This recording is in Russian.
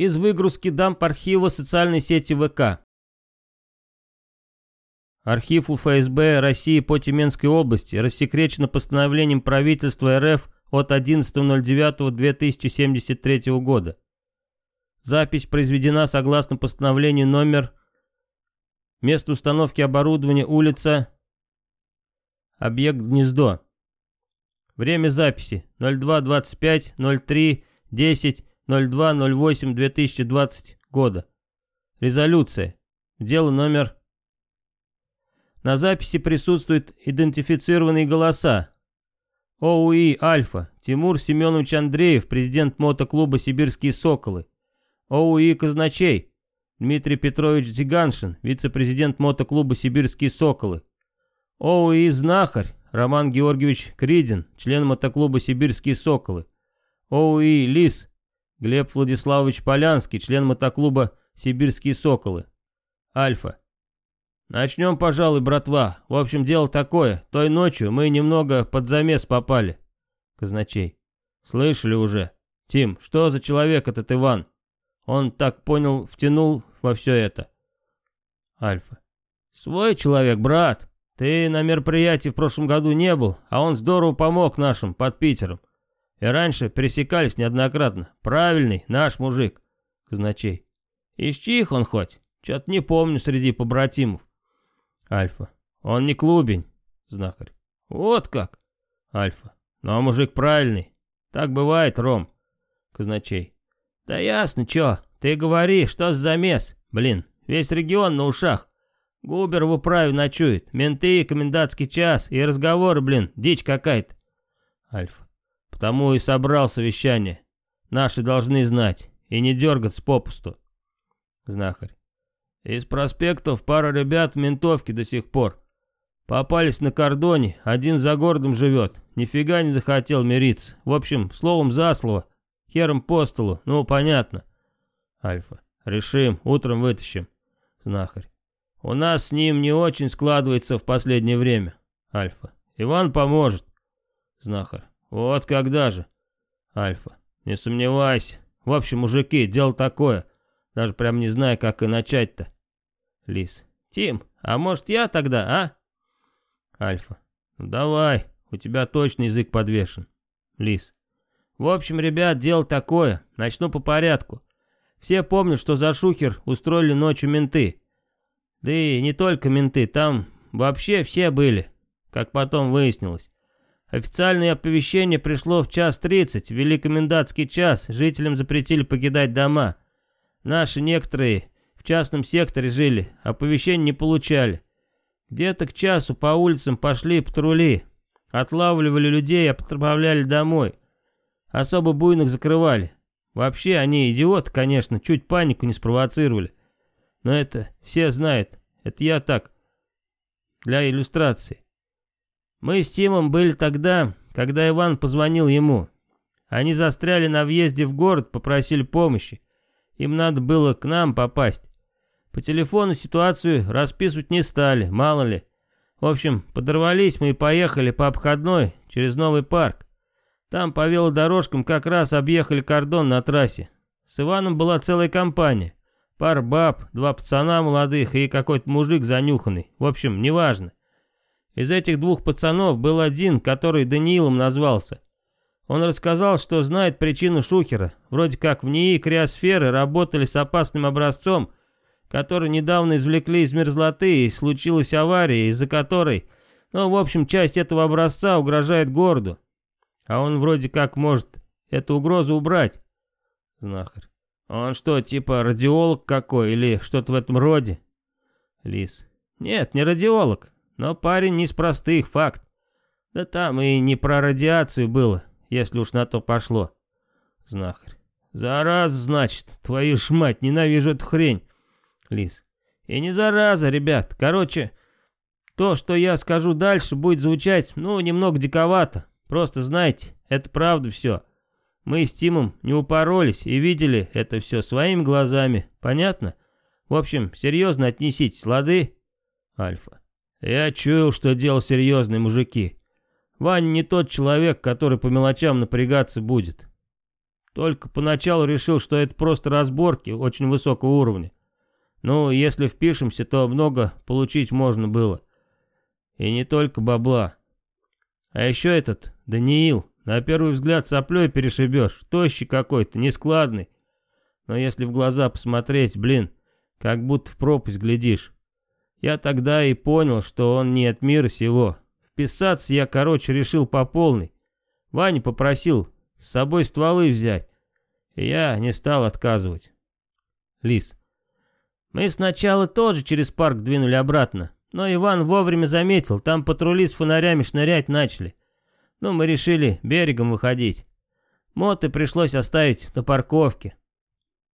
Из выгрузки дамп архива социальной сети ВК. Архив УФСБ России по Тюменской области рассекречено постановлением правительства РФ от 11.09.2073 года. Запись произведена согласно постановлению номер Место установки оборудования улица Объект гнездо. Время записи 02.25, 03, 10, 02, 08, 2020 года. Резолюция. Дело номер... На записи присутствуют идентифицированные голоса. ОУИ «Альфа» Тимур Семенович Андреев, президент мотоклуба «Сибирские соколы». ОУИ «Казначей» Дмитрий Петрович Зиганшин, вице-президент мотоклуба «Сибирские соколы». ОУИ «Знахарь» Роман Георгиевич Кридин, член мотоклуба «Сибирские соколы». ОУИ «Лис» Глеб Владиславович Полянский, член мотоклуба «Сибирские соколы». Альфа. Начнем, пожалуй, братва. В общем, дело такое. Той ночью мы немного под замес попали. Казначей. Слышали уже. Тим, что за человек этот Иван? Он, так понял, втянул во все это. Альфа. Свой человек, брат. Ты на мероприятии в прошлом году не был, а он здорово помог нашим под Питером. И раньше пересекались неоднократно. Правильный, наш мужик. Казначей. Из чьих он хоть? Чё-то не помню среди побратимов. Альфа. Он не клубень. Знахарь. Вот как. Альфа. А мужик правильный. Так бывает, Ром. Казначей. Да ясно, чё. Ты говори, что за замес? Блин, весь регион на ушах. Губер в управе ночует. Менты, комендантский час и разговоры, блин, дичь какая-то. Альфа. Потому и собрал совещание. Наши должны знать. И не дергаться попусту. Знахарь. Из проспектов пара ребят в ментовке до сих пор. Попались на кордоне, один за городом живет. Нифига не захотел мириться. В общем, словом за слово. Хером по столу, ну понятно. Альфа. Решим, утром вытащим. Знахарь. У нас с ним не очень складывается в последнее время. Альфа. Иван поможет. Знахарь. «Вот когда же?» Альфа. «Не сомневайся. В общем, мужики, дело такое. Даже прям не знаю, как и начать-то». Лис. «Тим, а может я тогда, а?» Альфа. «Ну давай, у тебя точно язык подвешен». Лис. «В общем, ребят, дело такое. Начну по порядку. Все помнят, что за шухер устроили ночью менты. Да и не только менты, там вообще все были, как потом выяснилось. Официальное оповещение пришло в час тридцать, ввели комендантский час, жителям запретили покидать дома. Наши некоторые в частном секторе жили, оповещения не получали. Где-то к часу по улицам пошли патрули, отлавливали людей и отправляли домой. Особо буйных закрывали. Вообще они идиоты, конечно, чуть панику не спровоцировали. Но это все знают, это я так, для иллюстрации. Мы с Тимом были тогда, когда Иван позвонил ему. Они застряли на въезде в город, попросили помощи. Им надо было к нам попасть. По телефону ситуацию расписывать не стали, мало ли. В общем, подорвались мы и поехали по обходной через новый парк. Там по велодорожкам как раз объехали кордон на трассе. С Иваном была целая компания. Пар баб, два пацана молодых и какой-то мужик занюханный. В общем, неважно. Из этих двух пацанов был один, который Даниилом назвался. Он рассказал, что знает причину Шухера. Вроде как в НИИ криосферы работали с опасным образцом, который недавно извлекли из мерзлоты, и случилась авария, из-за которой, ну, в общем, часть этого образца угрожает городу. А он вроде как может эту угрозу убрать. Знахарь. Он что, типа радиолог какой или что-то в этом роде? Лис. Нет, не радиолог. Но парень не из простых, факт. Да там и не про радиацию было, если уж на то пошло. Знахарь. Зараза, значит, твою ж мать, ненавижу эту хрень. Лис. И не зараза, ребят. Короче, то, что я скажу дальше, будет звучать, ну, немного диковато. Просто знайте, это правда все. Мы с Тимом не упоролись и видели это все своими глазами. Понятно? В общем, серьезно отнеситесь, лады? Альфа. Я чуял, что дело серьезное, мужики. Ваня не тот человек, который по мелочам напрягаться будет. Только поначалу решил, что это просто разборки очень высокого уровня. Ну, если впишемся, то много получить можно было. И не только бабла. А еще этот, Даниил, на первый взгляд соплей перешибешь, тощий какой-то, нескладный. Но если в глаза посмотреть, блин, как будто в пропасть глядишь. Я тогда и понял, что он не от мира сего. Вписаться я, короче, решил по полной. Ваня попросил с собой стволы взять. И я не стал отказывать. Лис. Мы сначала тоже через парк двинули обратно. Но Иван вовремя заметил, там патрули с фонарями шнырять начали. Ну, мы решили берегом выходить. Моты пришлось оставить на парковке.